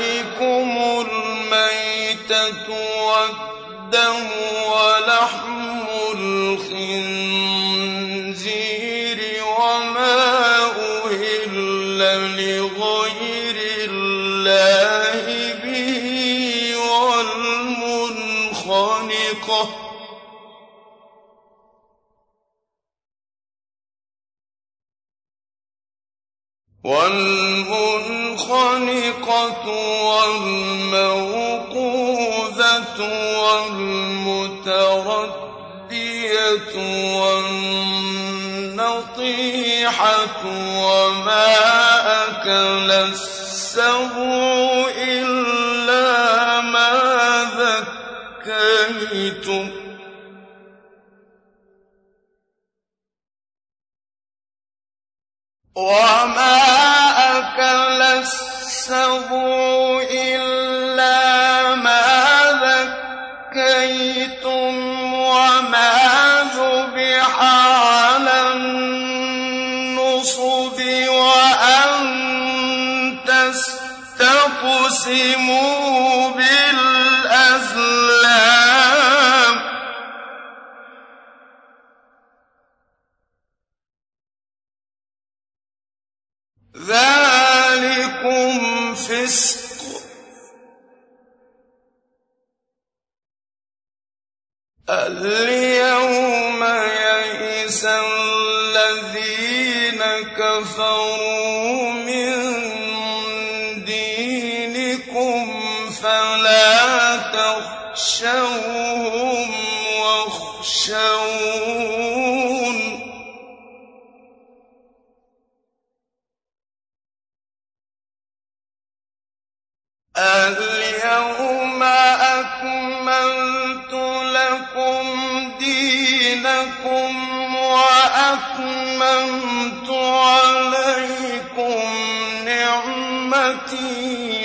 أَيْدِيكُمْ والنطيحة وما أكل السبع إلا ما ذكيتم وما بالأزلام. ذلكم فسق. اليوم يئس الذين كفروا. يخشوهم واخشون. اليوم أكملت لكم دينكم وأتممت عليكم نعمتي.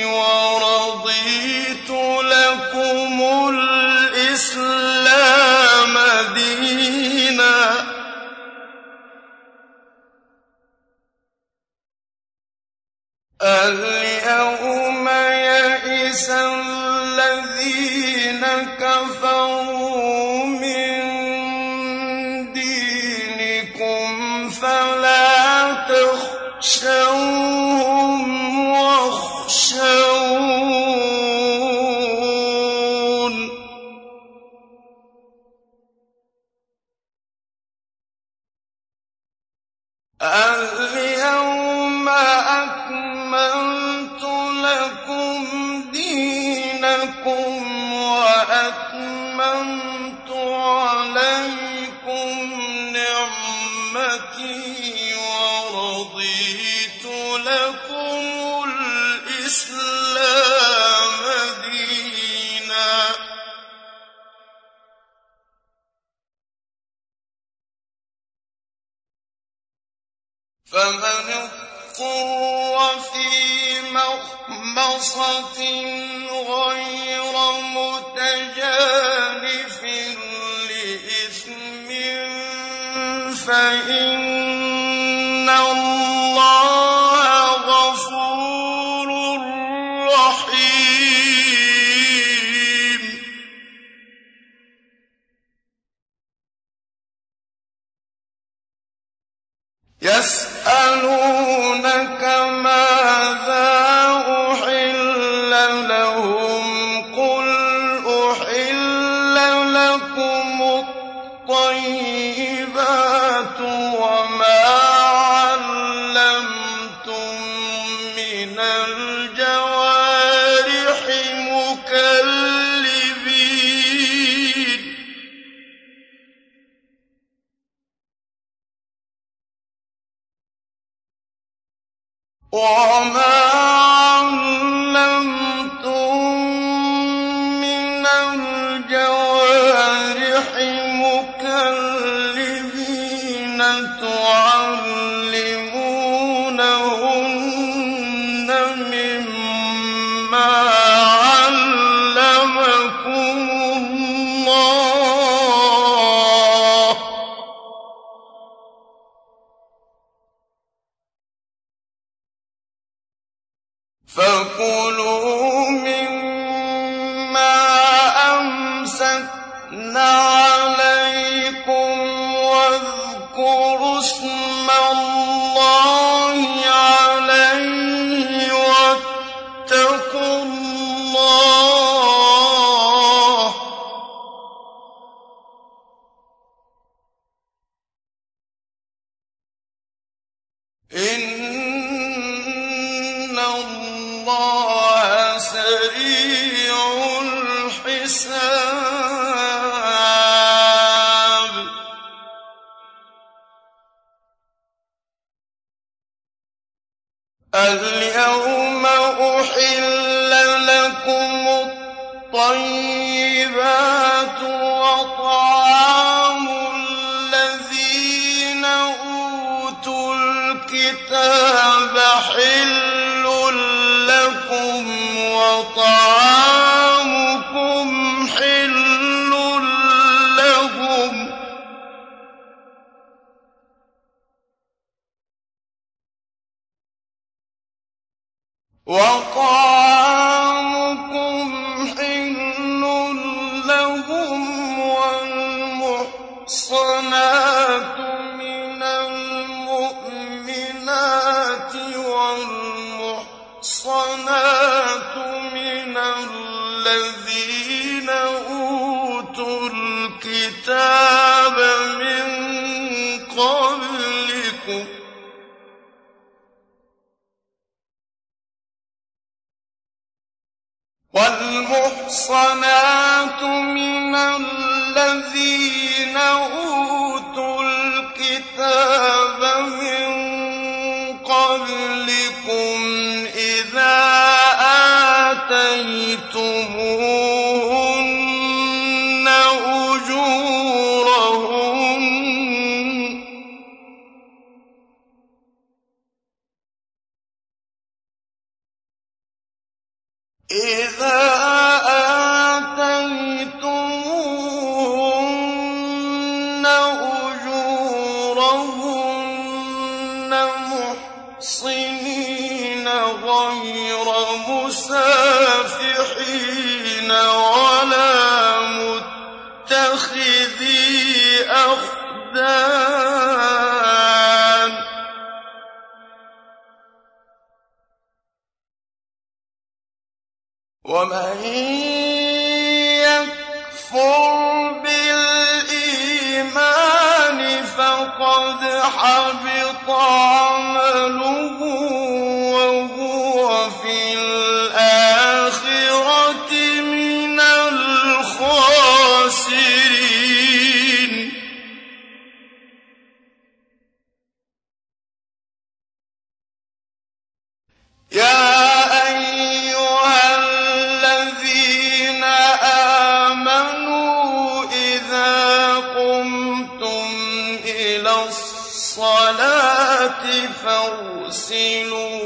الصلاة فاغسلوا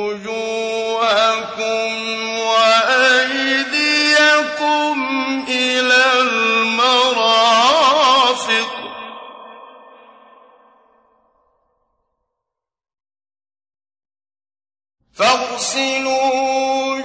وجوهكم وأيديكم إلى المرافق. فاغسلوا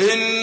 إن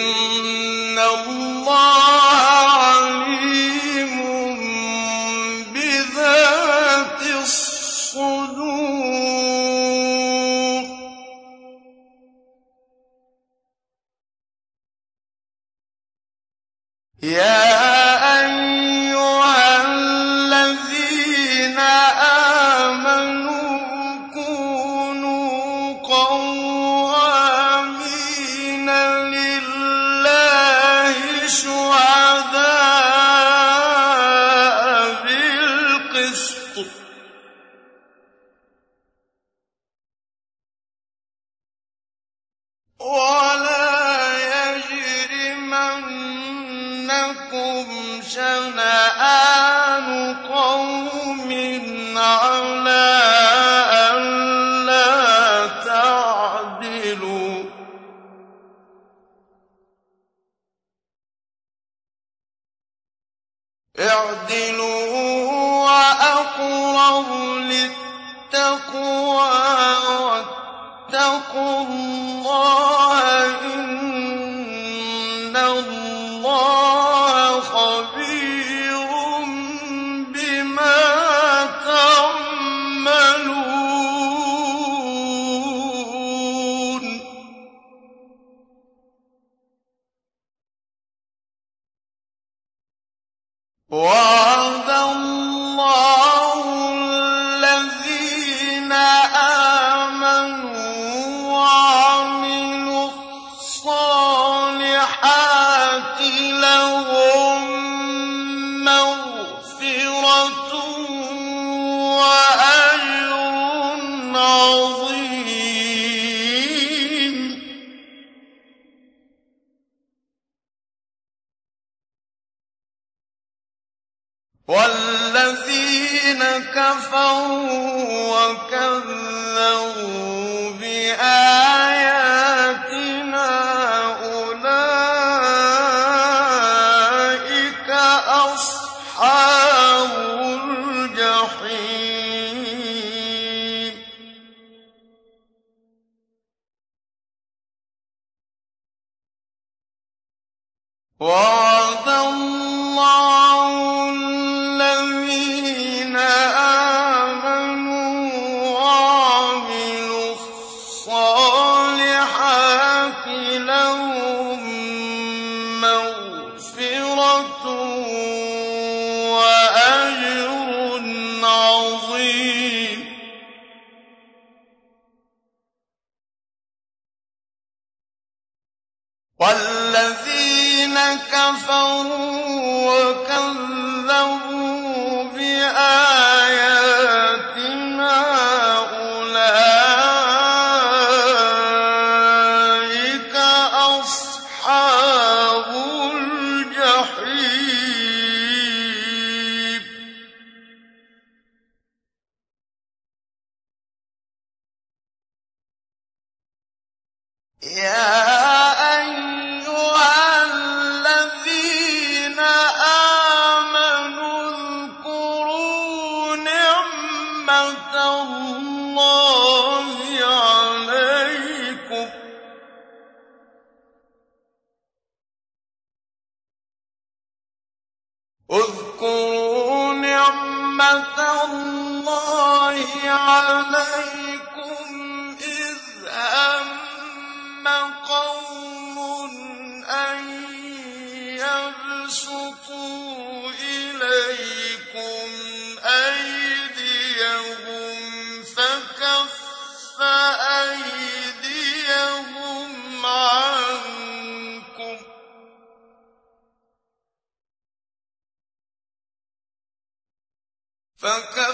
فكف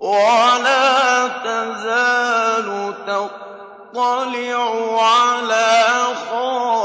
ولا تزال تطلع على خائنة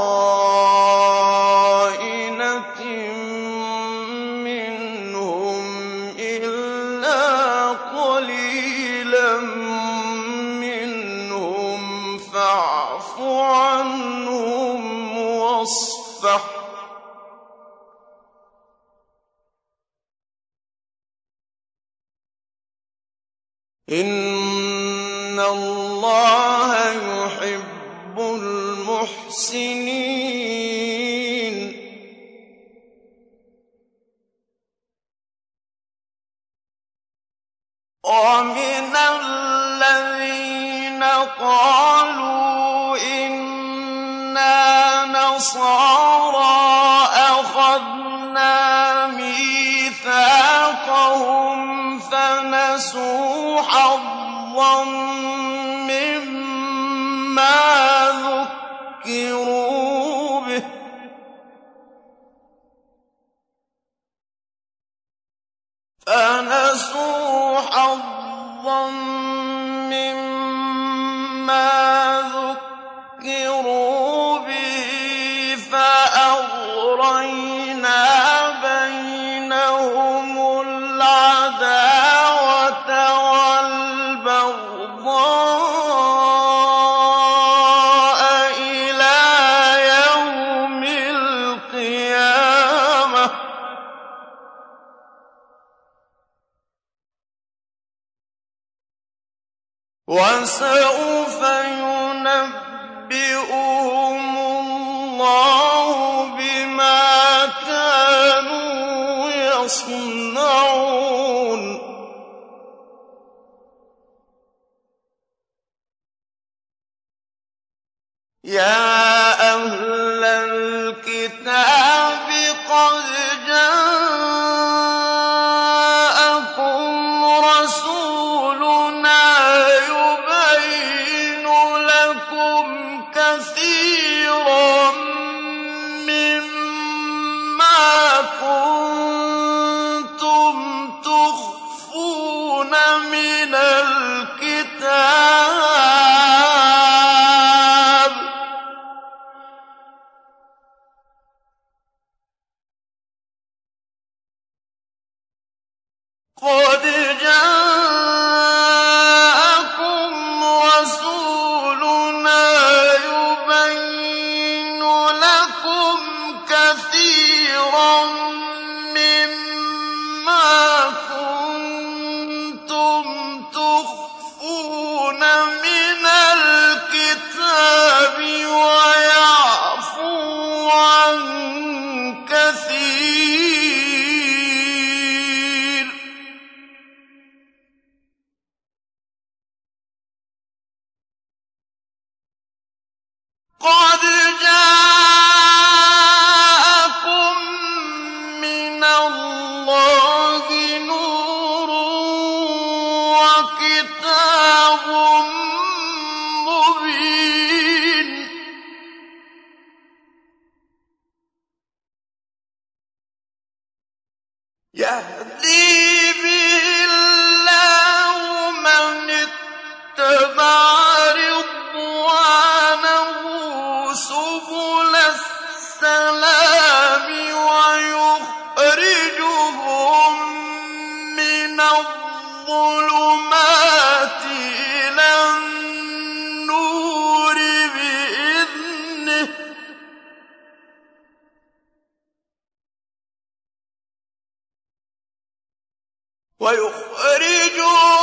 وَيُخْرِجُهُم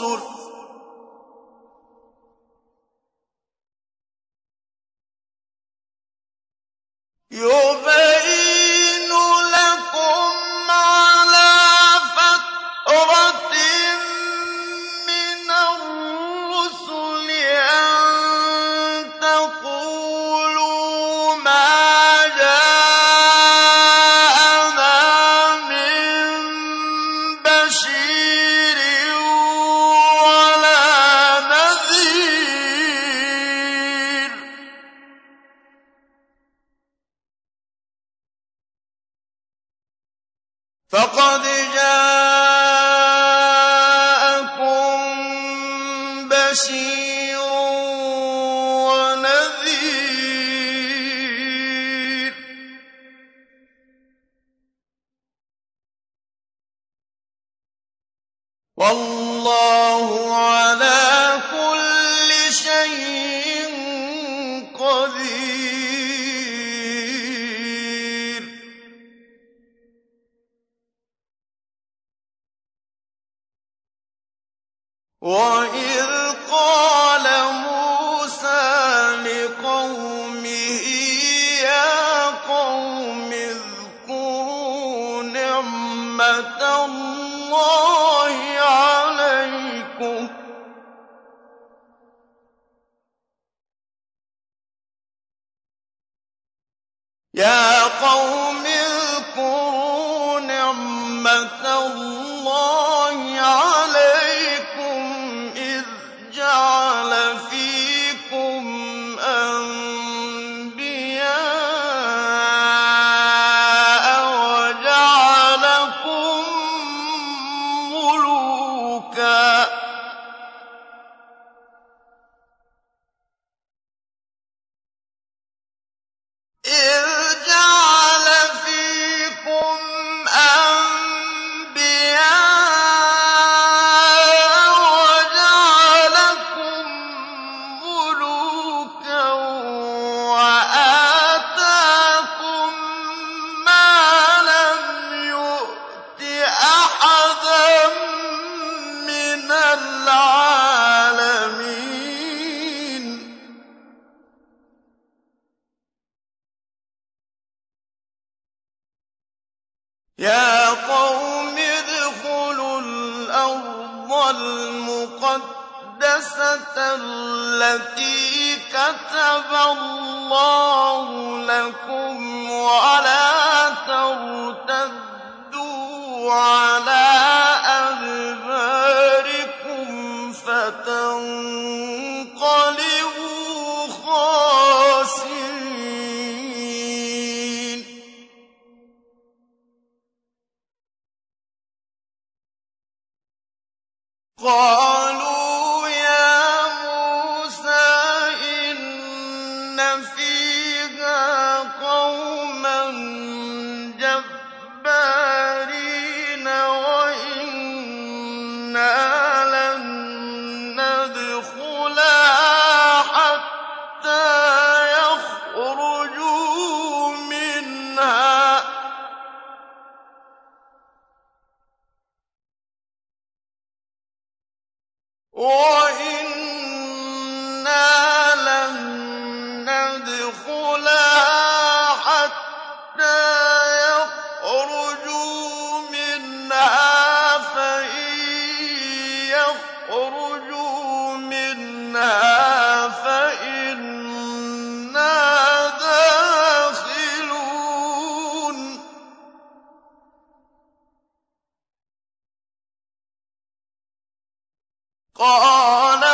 الرُّسُلِ قَالَ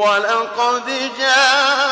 وَلَقَدْ جَاءَتْهُمْ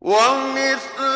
وَمِثْلَهُ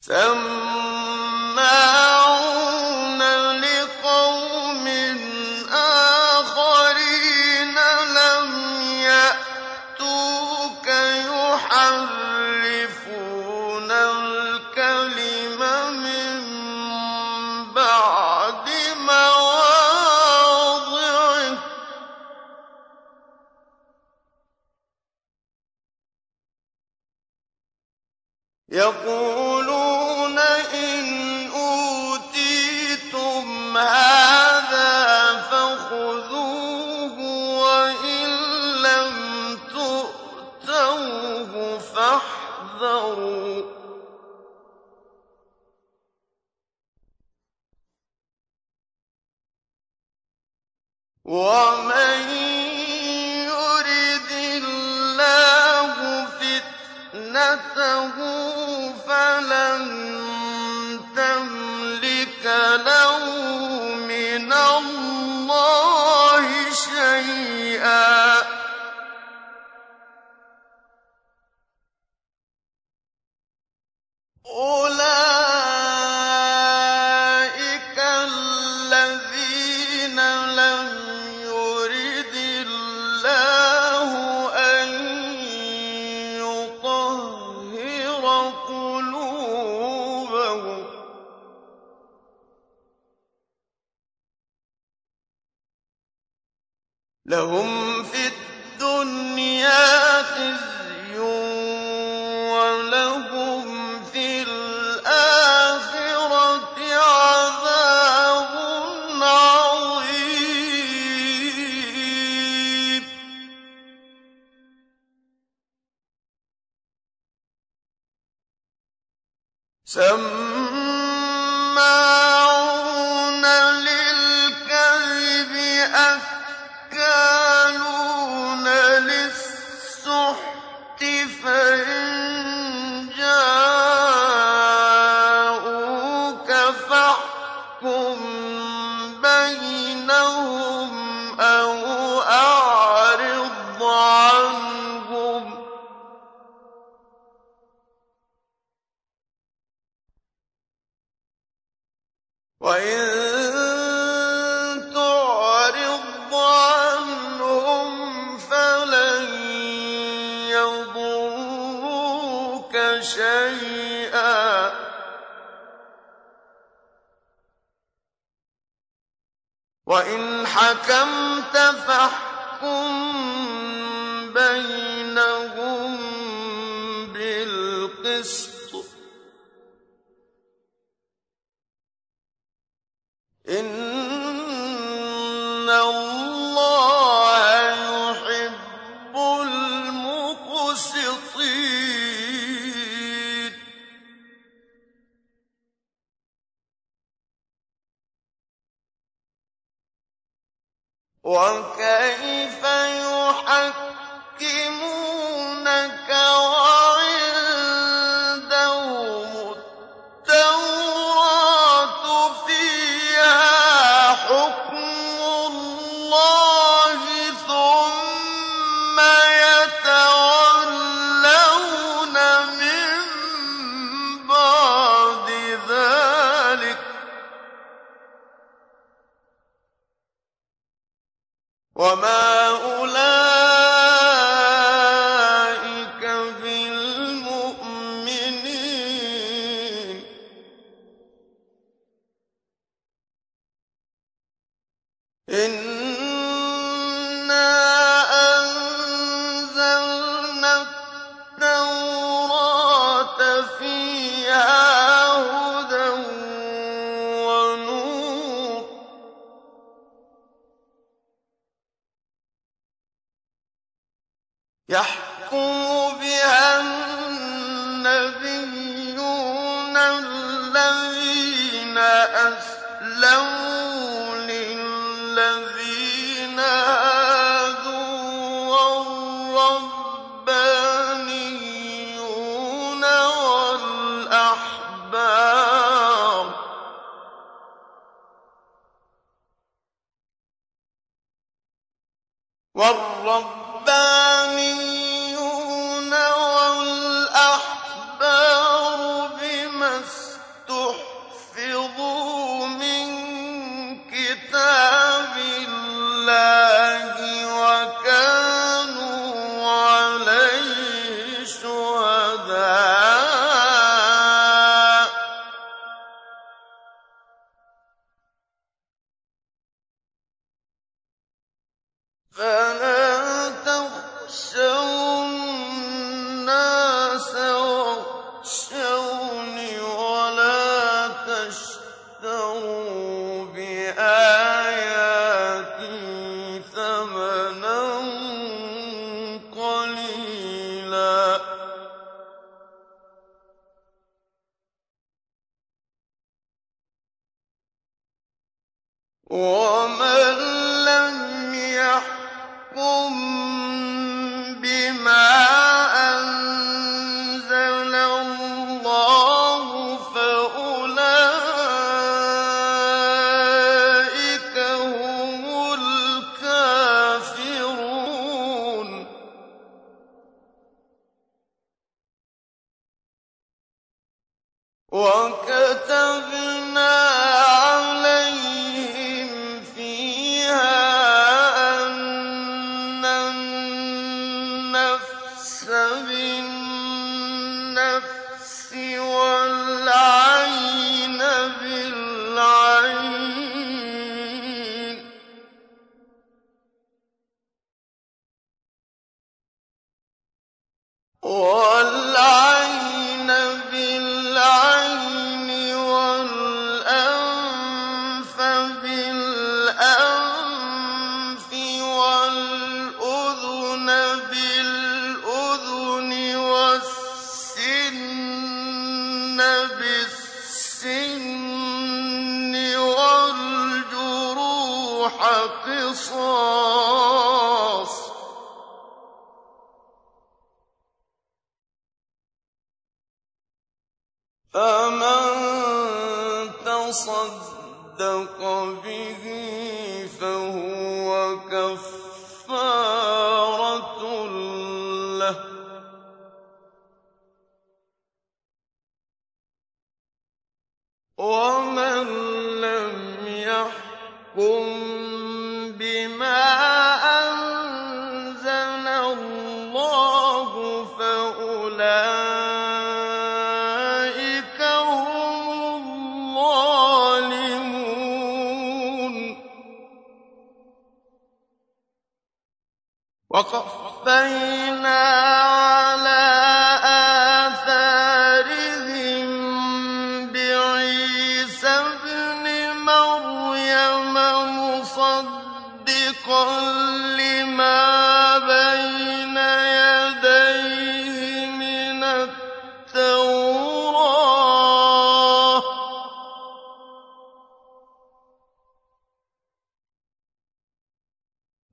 سماعون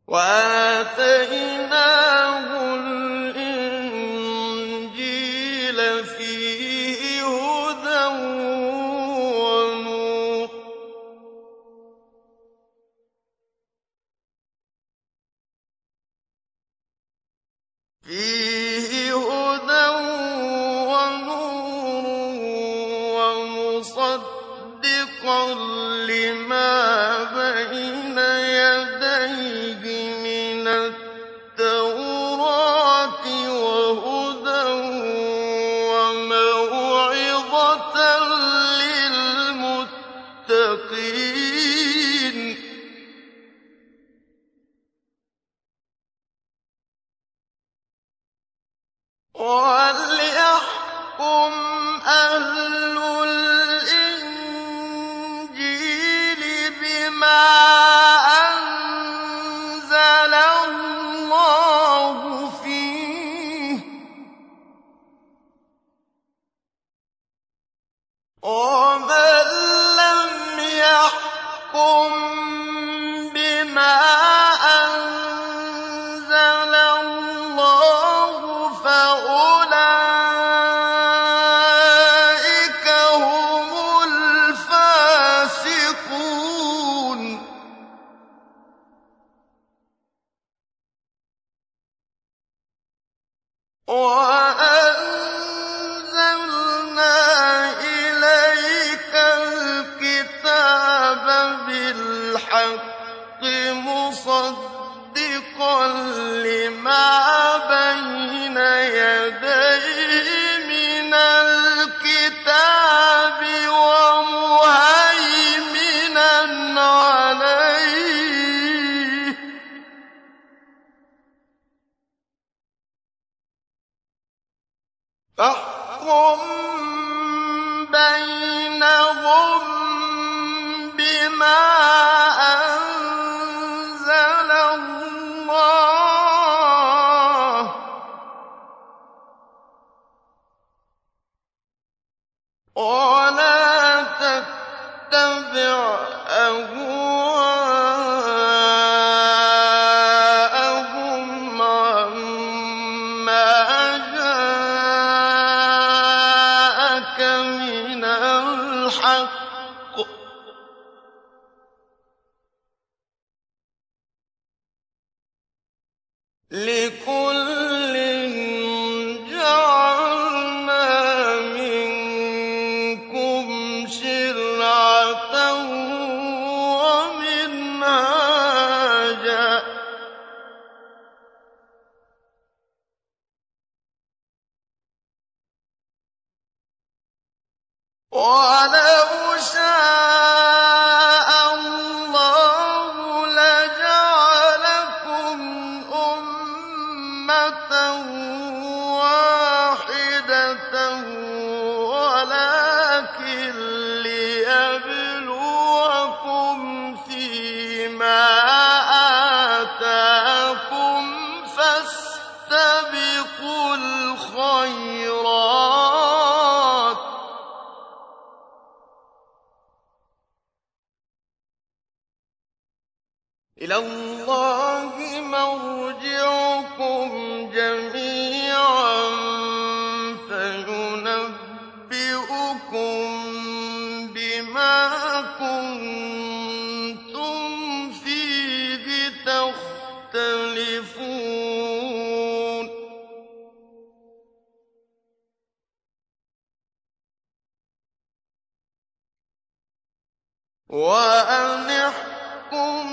وَآتَيْنَاهُ وَأَنِ احْكُم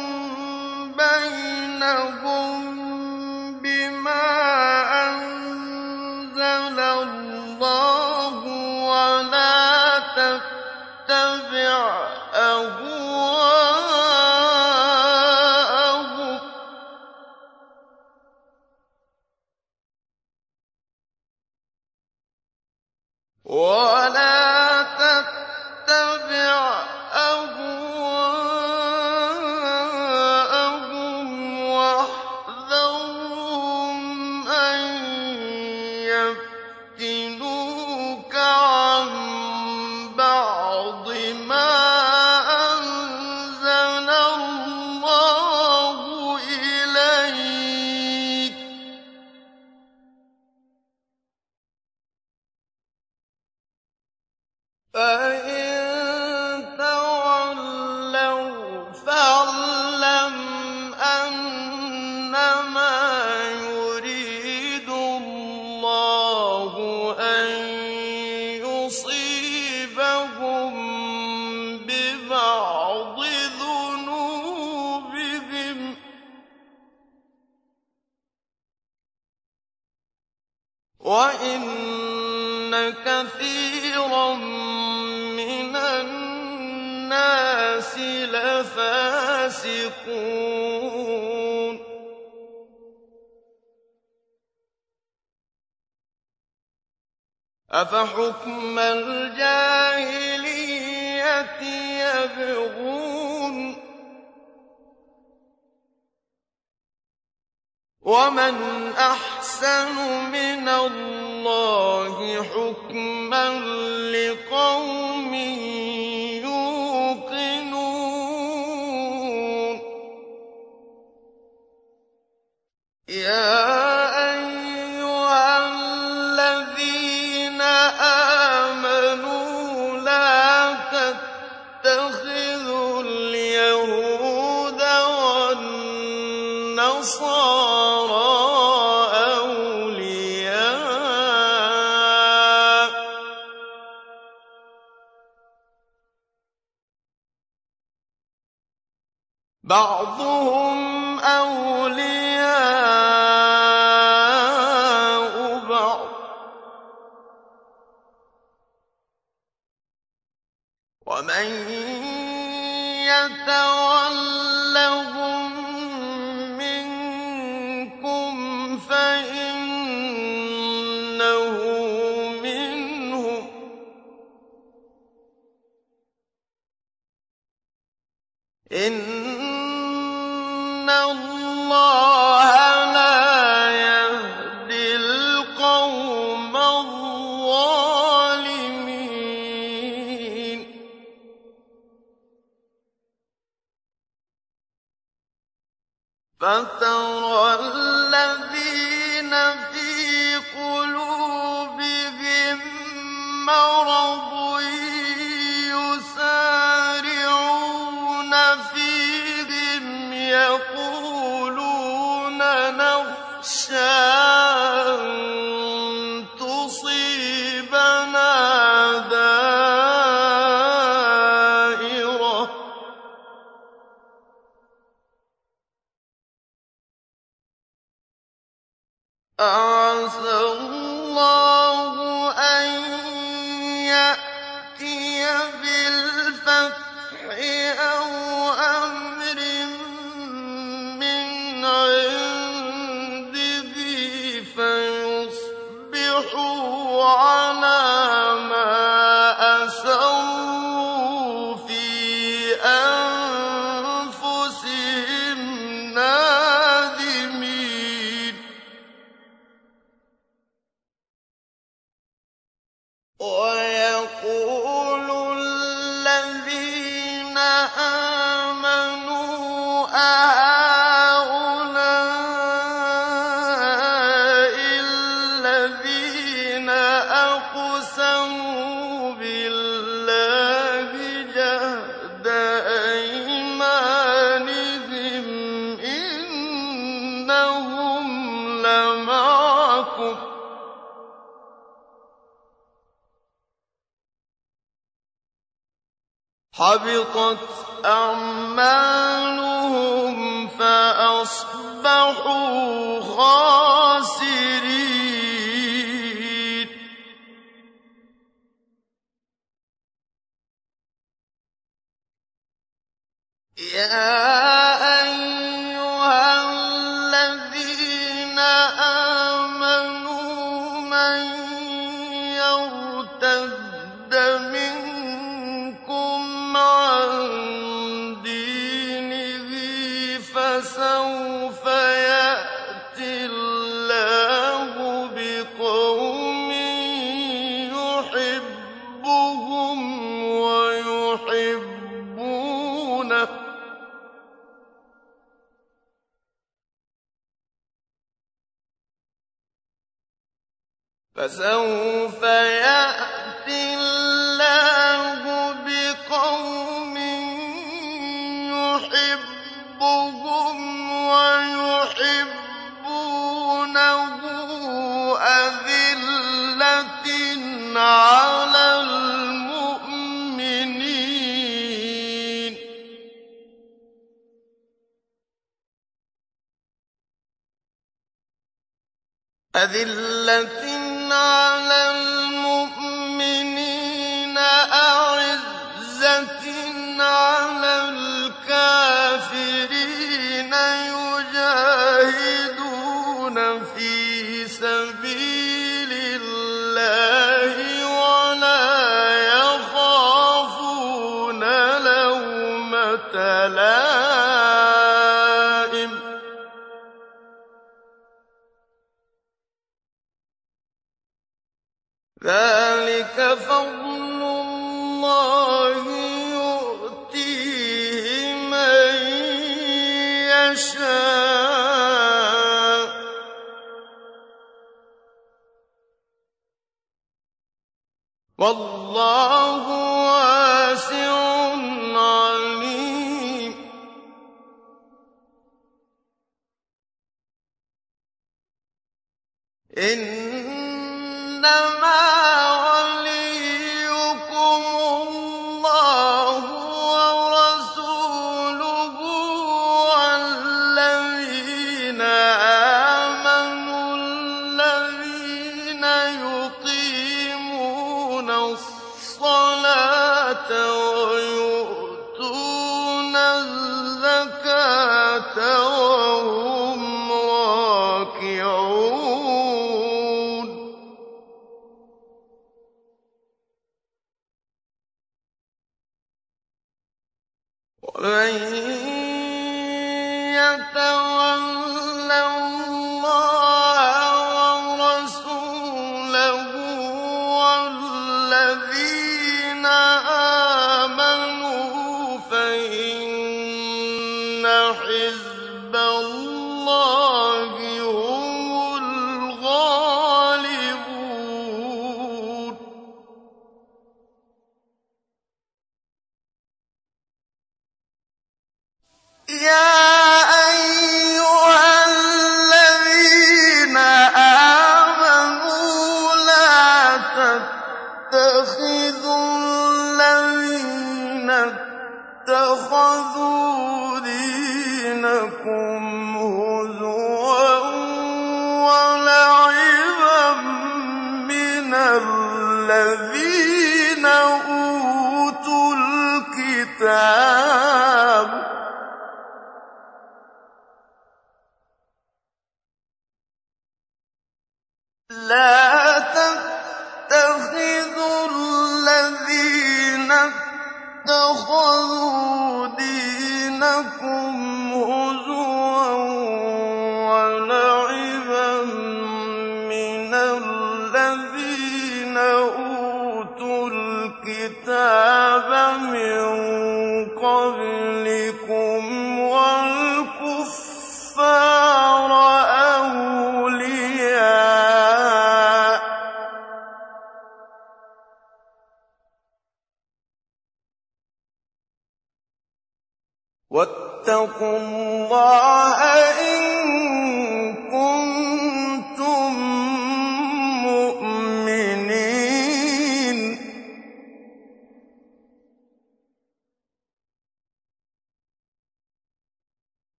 وَالَّذِينَ آمَنُوا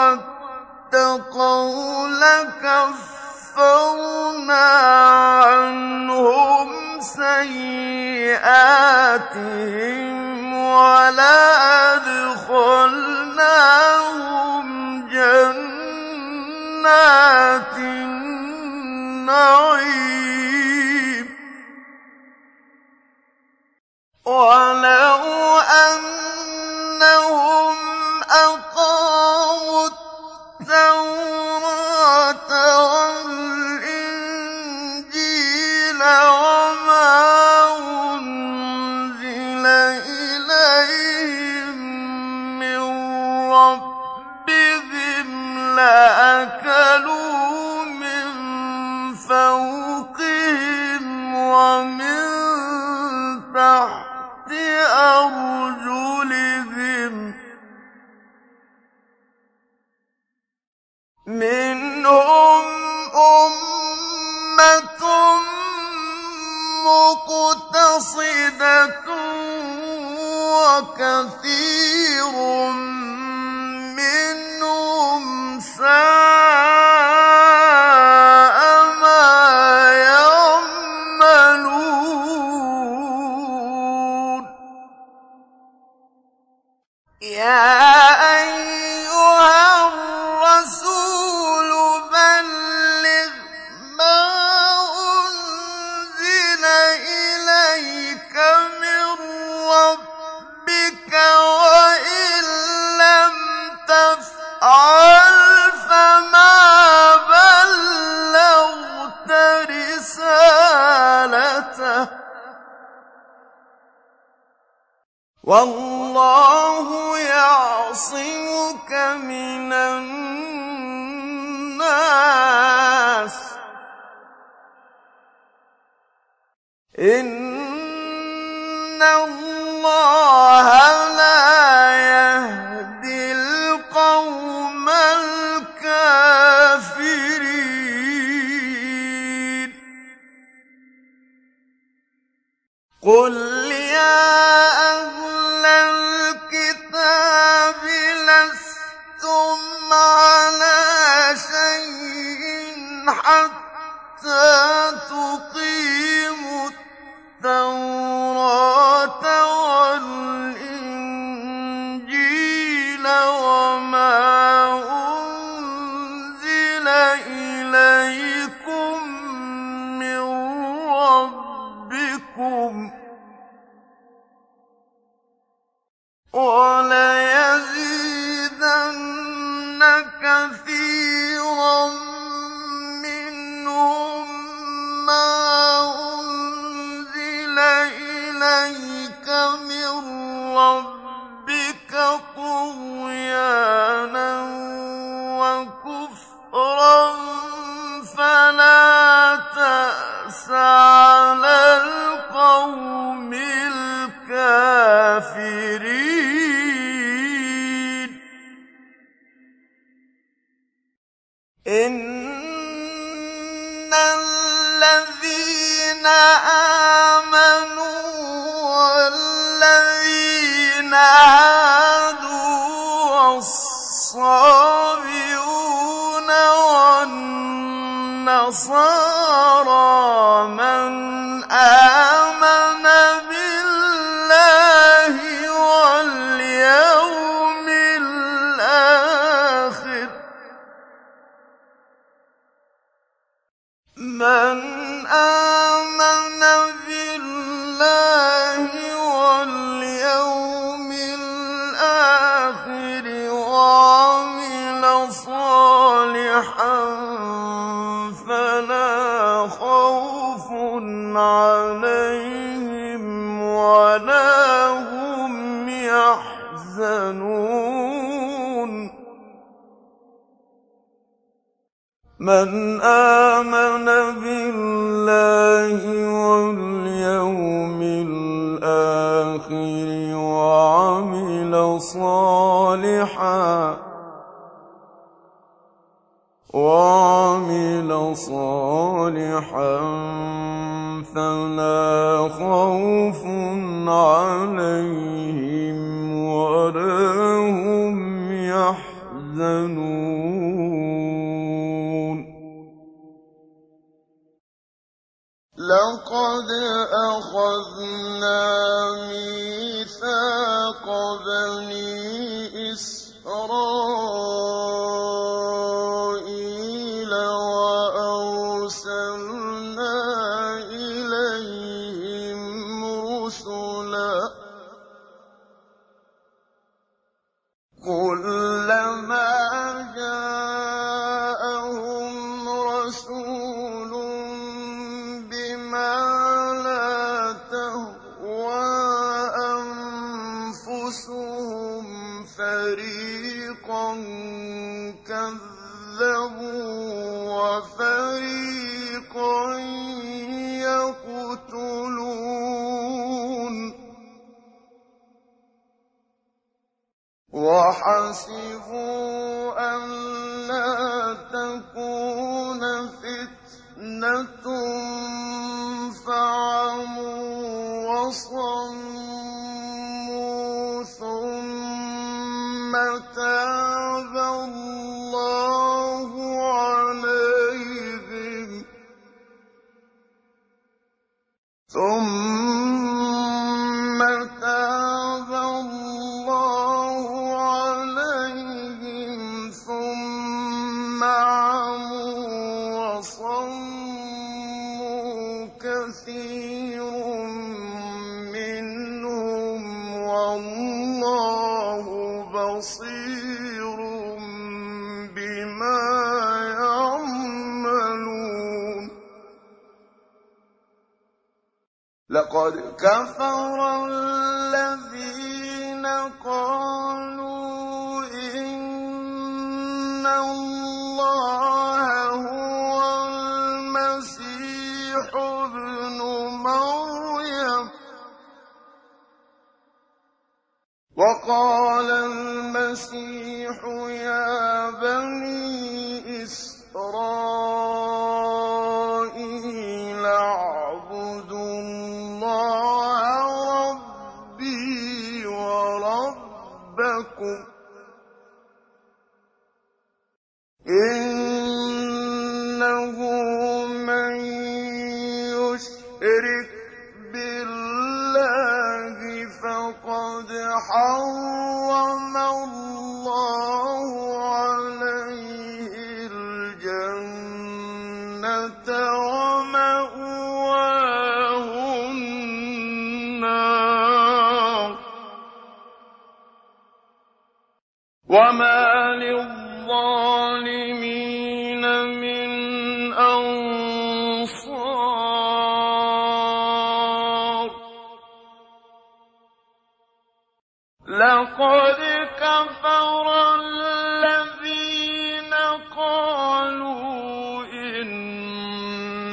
واتقوا لكفرنا عنهم سيئاتهم ولا أدخلناهم جنات النعيم. ولو أنهم أقلوا يوم والله يعصمك من الناس. إن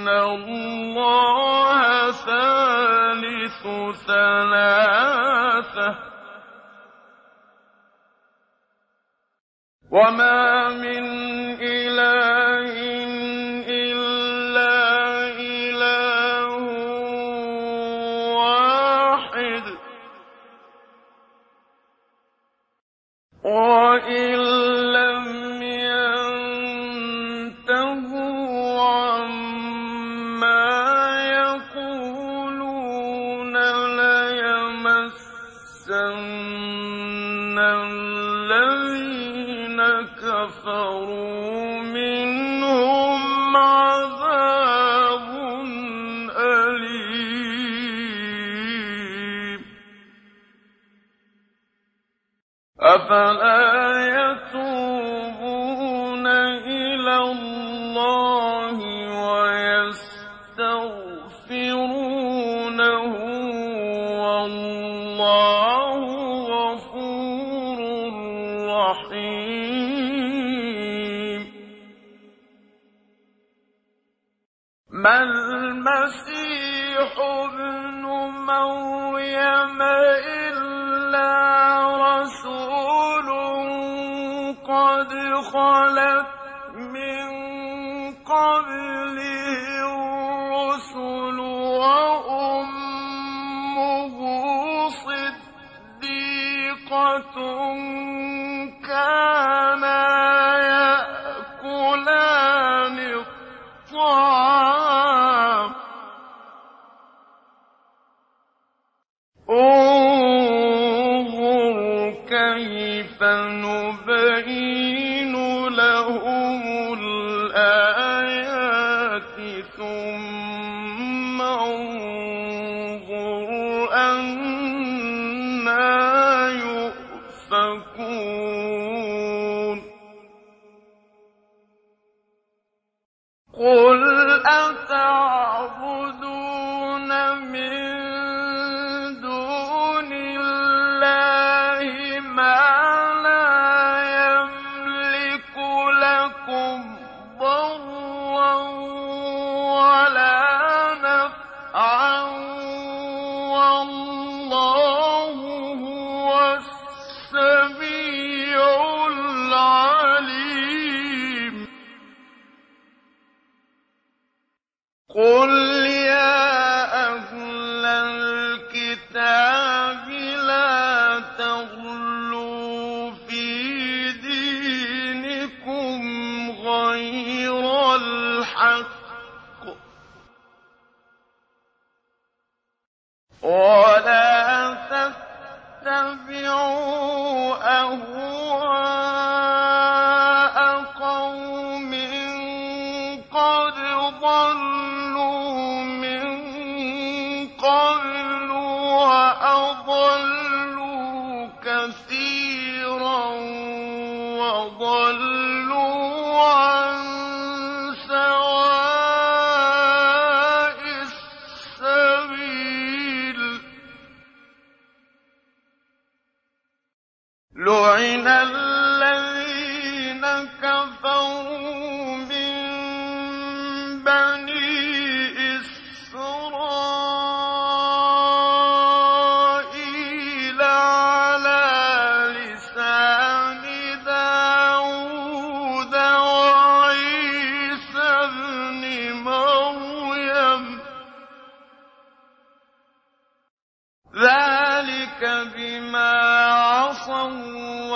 الله ثالث ثلاثة وما من أفلا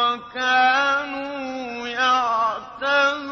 وكانوا يعتدون.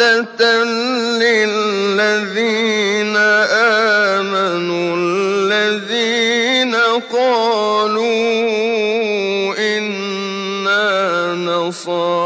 مودة للذين آمنوا الذين قالوا إنا نصارى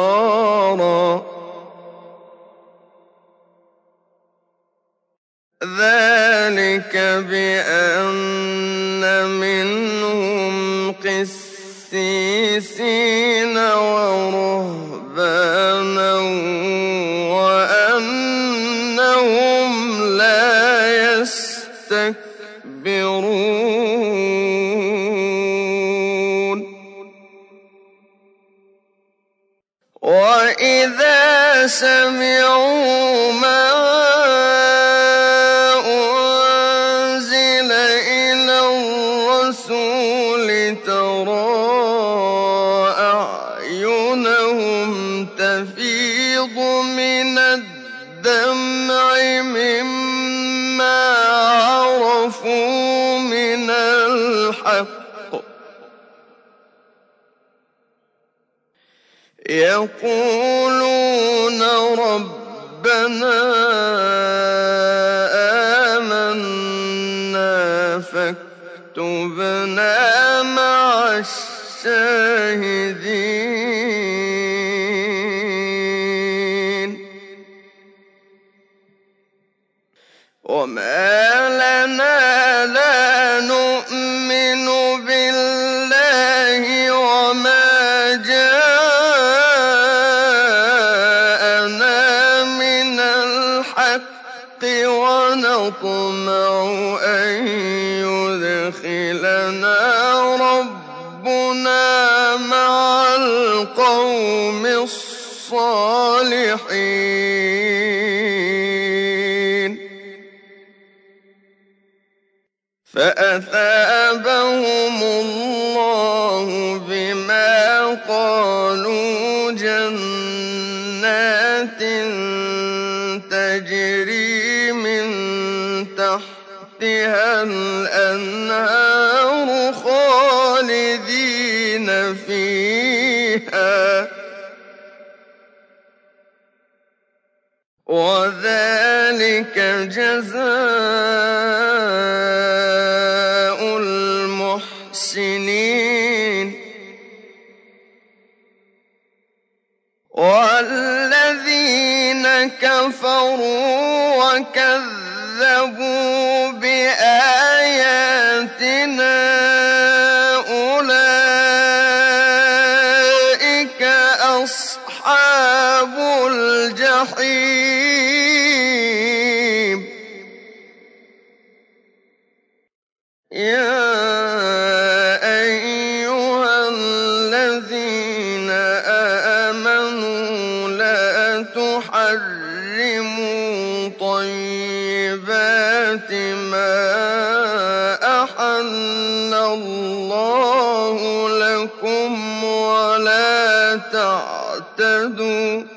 يقولون ربنا آمنا فاكتبنا مع الشاهدين. وما اهتدوا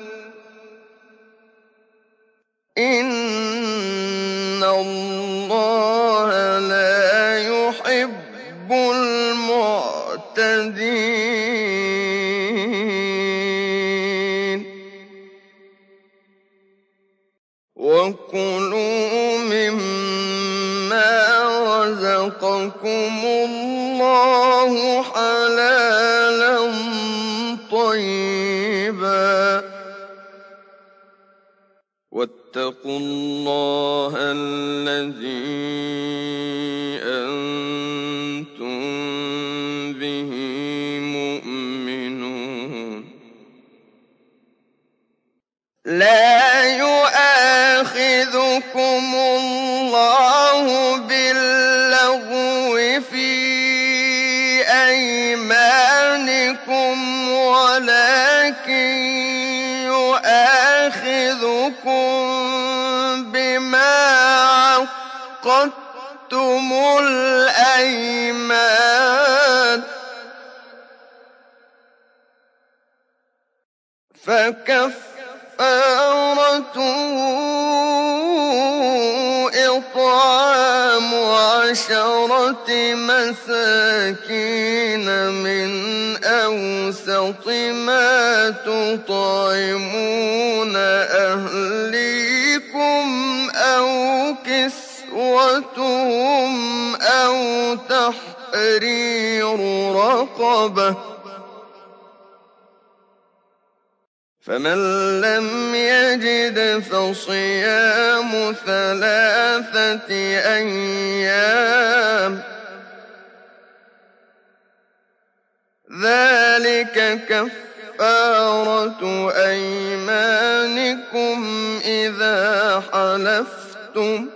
الأيمان. فكفارته إطعام عشرة مساكين من أوسط ما تطعمون أهل وتحرير رقبة فمن لم يجد فصيام ثلاثة أيام ذلك كفارة أيمانكم إذا حلفتم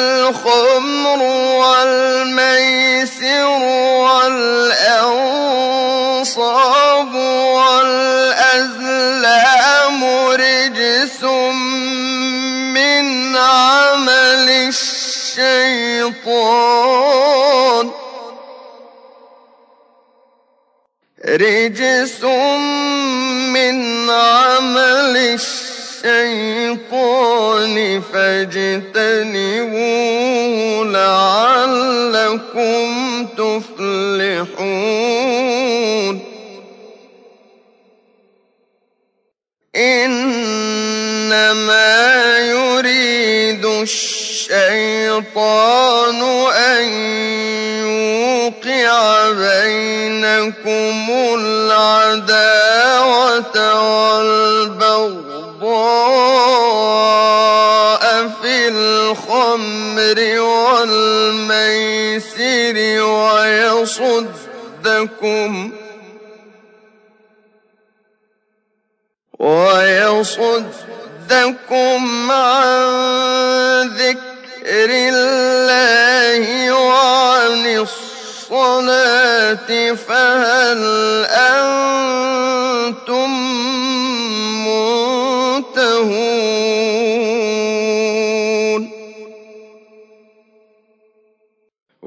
الخمر والميسر والأنصاب والأزلام رجس من عمل الشيطان. رجس من عمل الشيطان. فاجتنبوه لعلكم تفلحون. إنما يريد الشيطان أن يوقع بينكم العداوة والبغضاء ويصدكم ويصدكم عن ذكر الله وعن الصلاة فهل أنتم منتهون؟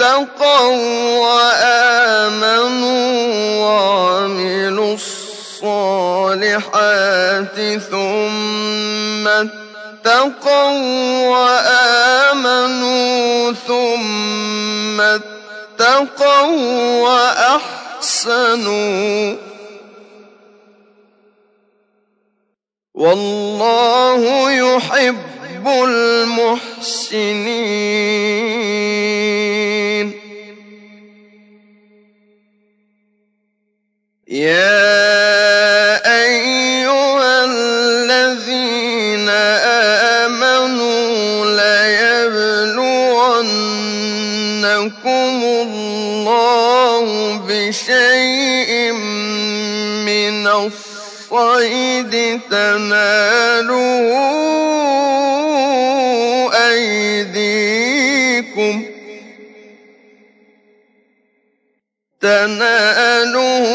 اتقوا وآمنوا وعملوا الصالحات ثم اتقوا وآمنوا ثم اتقوا وأحسنوا. والله يحب المحسنين. يا أيها الذين آمنوا ليبلونكم الله بشيء من الصيد تناله تناله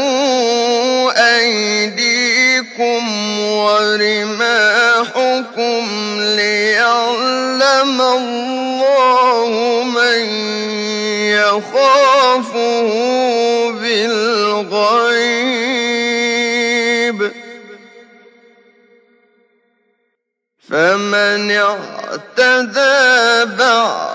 أيديكم ورماحكم ليعلم الله من يخافه بالغيب. فمن اعتدى بعد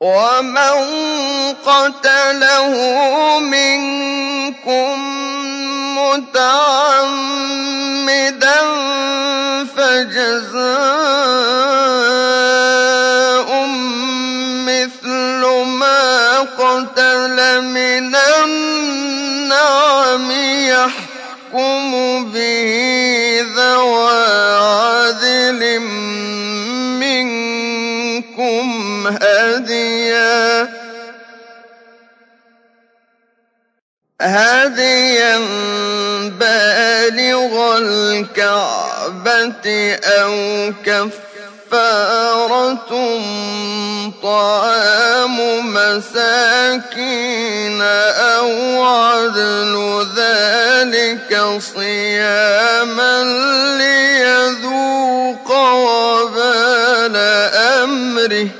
وَمَن قَتَلَهُ مِنكُم مُّتَعَمِّدًا فَجَزَاءٌ هَدْيًا بَالِغَ الْكَعْبَةِ أَوْ كَفَّارَةٌ طَعَامُ مَسَاكِينَ أَوْ عَدْلُ ذَٰلِكَ صِيَامًا لِّيَذُوقَ وَبَالَ أَمْرِهِ ۗ.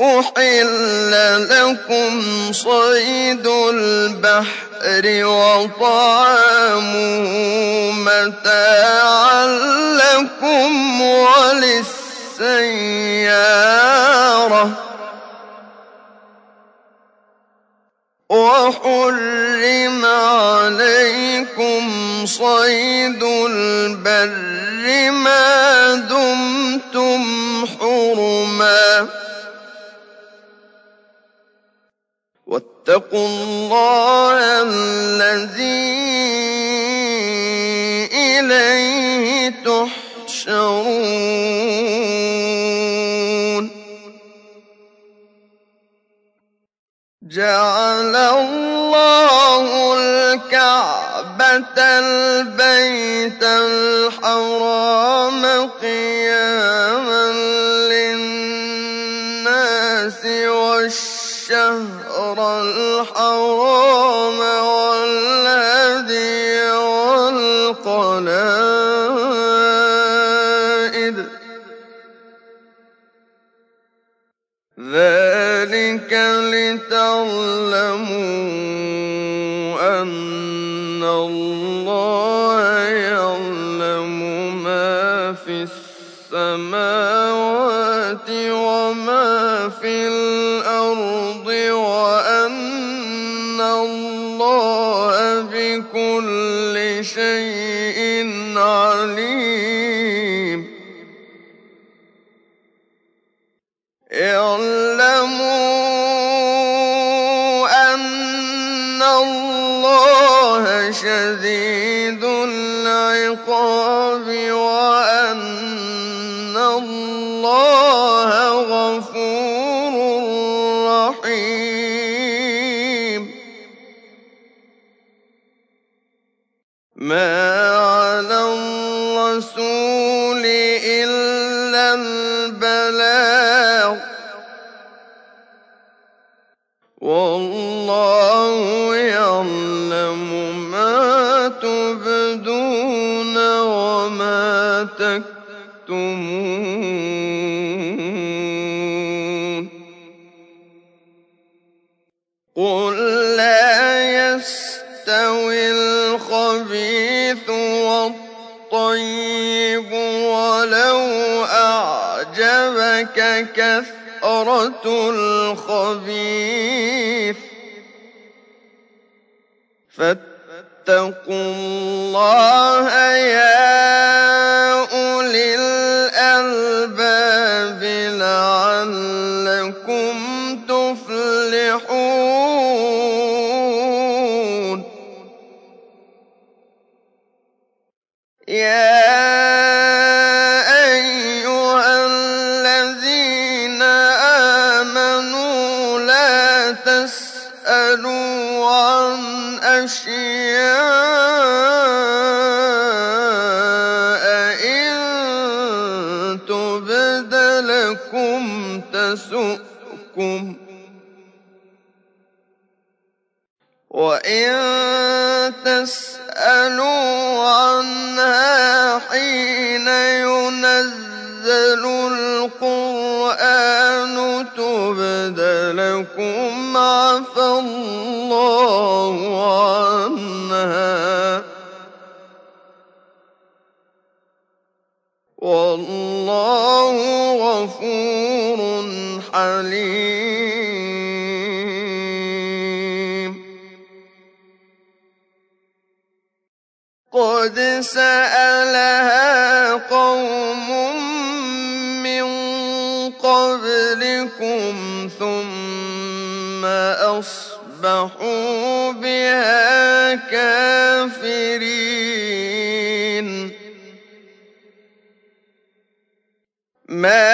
أُحِلَّ لَكُمْ صَيْدُ الْبَحْرِ وَطَعَامُهُ مَتَاعًا لَّكُمْ وَلِلسَّيَّارَةِ ۖ وَحُرِّمَ عَلَيْكُمْ صَيْدُ الْبَرِّ مَا دُمْتُمْ حُرُمًا ۗ وَاتَّقُوا اللَّهَ الَّذِي إِلَيْهِ تُحْشَرُونَ. جَعَلَ اللَّهُ الْكَعْبَةَ الْبَيْتَ الْحَرَامَ قِيَامًا لِّلنَّاسِ وَالشَّهْرَ الْحَرَامَ وَالْهَدْيَ وَالْقَلَائِدَ ۚ. ذَٰلِكَ لِتَعْلَمُوا شَدِيدُ الْعِقَابِ وَأَنَّ كَثْرَةُ الْخَبِيثِ ۚ. فَاتَّقُوا اللَّهَ يَا لَكُمْ عَفَا اللَّهُ عَنْهَا ۗ. وَاللَّهُ غَفُورٌ حَلِيمٌ. قَدْ سَأَلَهَا أَصْبَحُوا بِهَا كَافِرِينَ. مَا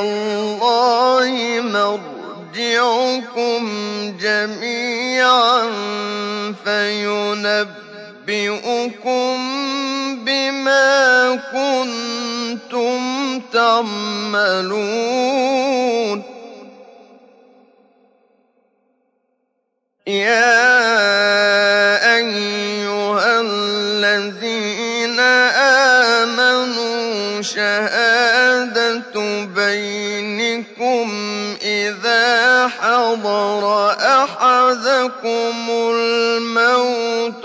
اللَّهِ مَرْجِعُكُمْ جَمِيعًا فَيُنَبِّئُكُم بِمَا كُنتُمْ تَعْمَلُونَ. يَا حَضَرَ أَحَدَكُمُ الْمَوْتُ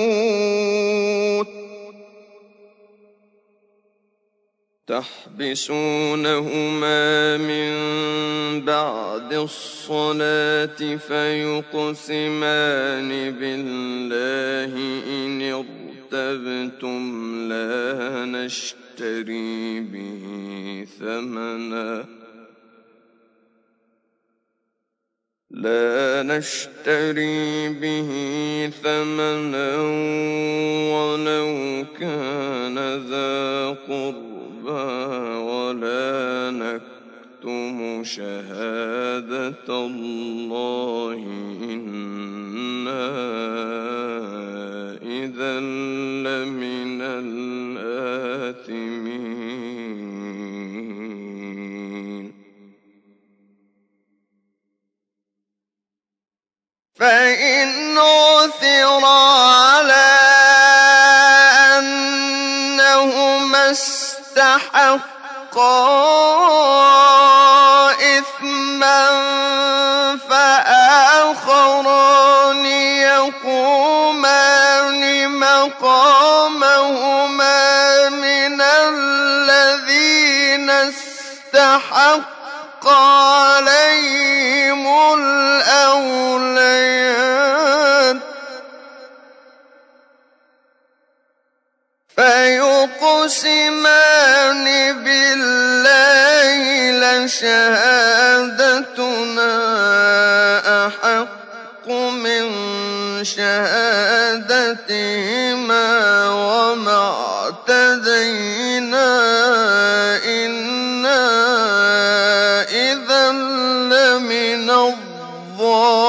تحبسونهما من بعد الصلاة فيقسمان بالله إن ارتبتم لا نشتري به ثمنا لا نشتري به ثمنا ولو كان ذا ولا نكتم شهادة الله. إنا إذا لمن الآثمين. فإن عثر على أنهما استحقا فيقسمان بالله أحق من شهادتهما وما اعتدينا إنا إذا لمن الظالمين.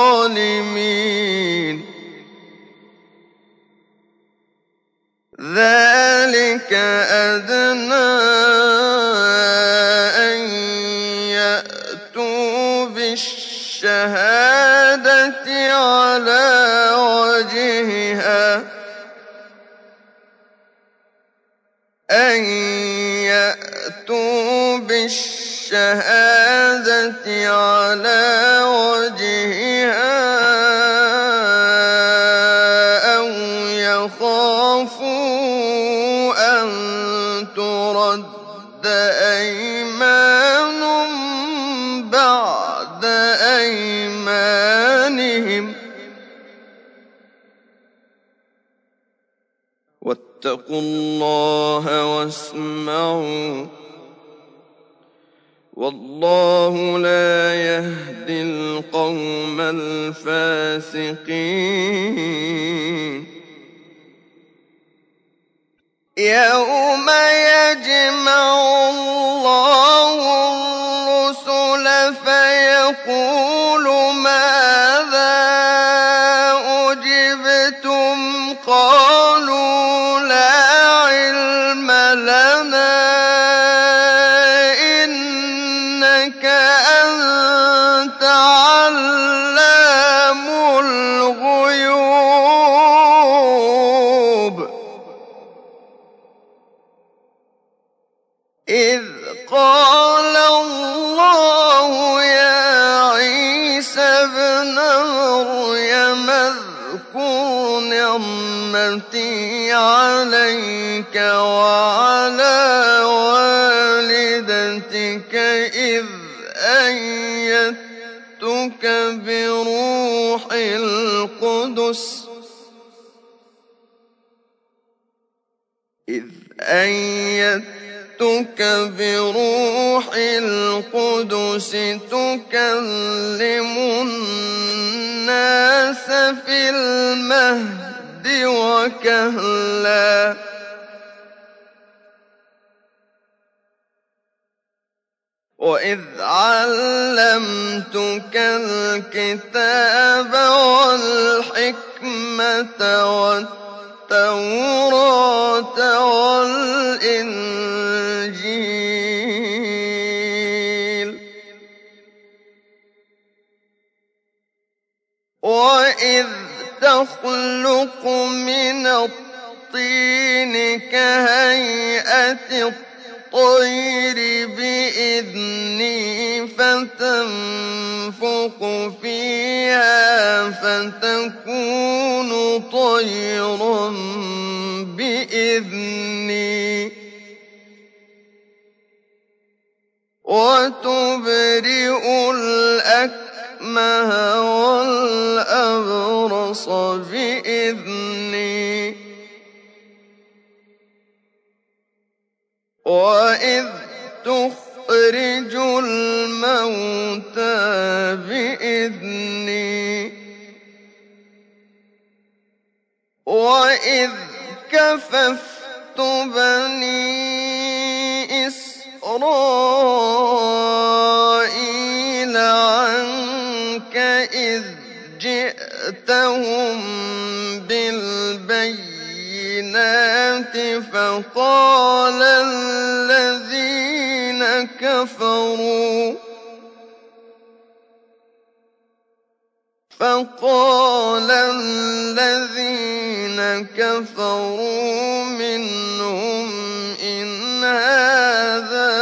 بالشهادة على وجهها أو يخافوا أن ترد أيمان بعد أيمانهم. واتقوا الله واسمعوا. والله لا يهدي القوم الفاسقين. يوم يجمع الله الرسل فيقول ماذا نعمتي عليك وعلى والدتك إذ أيدتك بروح القدس. إذ أيدتك بروح القدس تكلم الناس في المهد. وكهلا. وإذ علمتك الكتاب والحكمة والتوراة والإنجيل. وإذ تخلق من الطين كهيئة الطير بإذني فتنفق فيها فتكون طيرا بإذني. وتبرئ الأكل الأكمه والأبرص بإذني. وإذ تخرج الموتى بإذني. وإذ كففت بني إسرائيل جئتهم بالبينات فقال الذين كفروا فقال الذين كفروا منهم إن هذا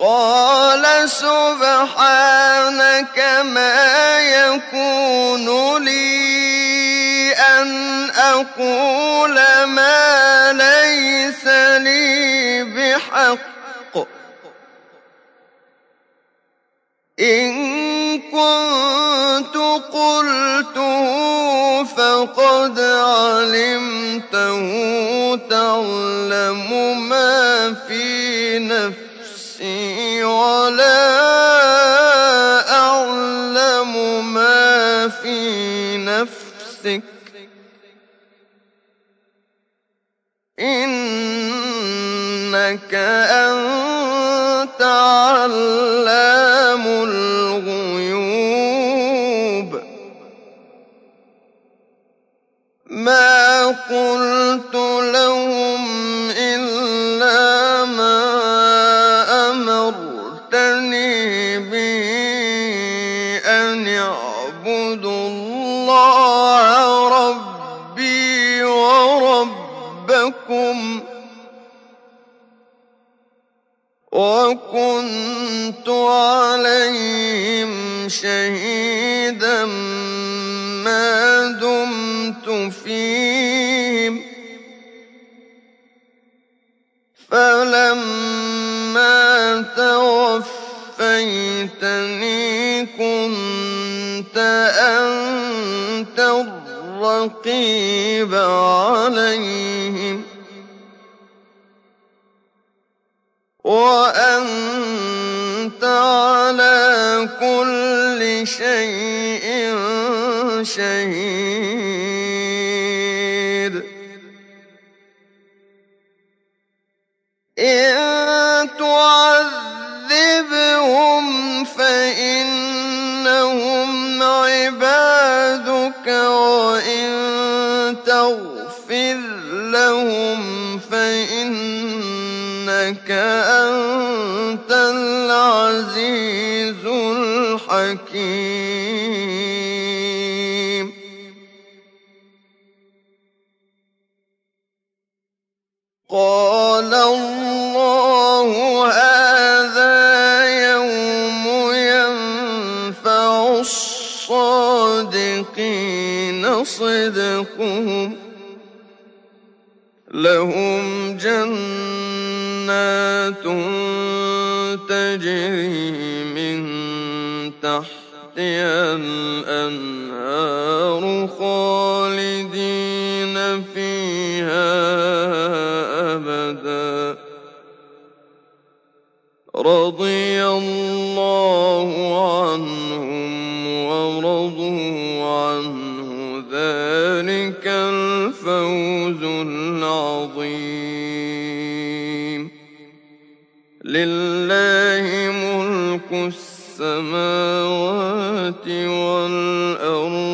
قال سبحانك ما يكون لي أن أقول ما ليس لي بحق. إن كنت قلته فقد علمته تعلم ما في نفسي. ولا أعلم ما في نفسك. إنك أنت علام الغيوب. ما قلت وربكم وكنت عليهم شهيدا ما دمت فيهم. فلما توفيتني كنت أنت الرقيب عليهم. وأنت على كل شيء شهيد. إن تعذبهم فإنهم عبادك وإن تغفر لهم أنت العزيز الحكيم. قال الله هذا يوم ينفع الصادقين صدقهم. لهم جنات تجري من تحتها الأنهار خالدين فيها أبدا. رضي الله عنهم ورضوا عنه ذلك الفوز العظيم. لله ملك السماوات والأرض.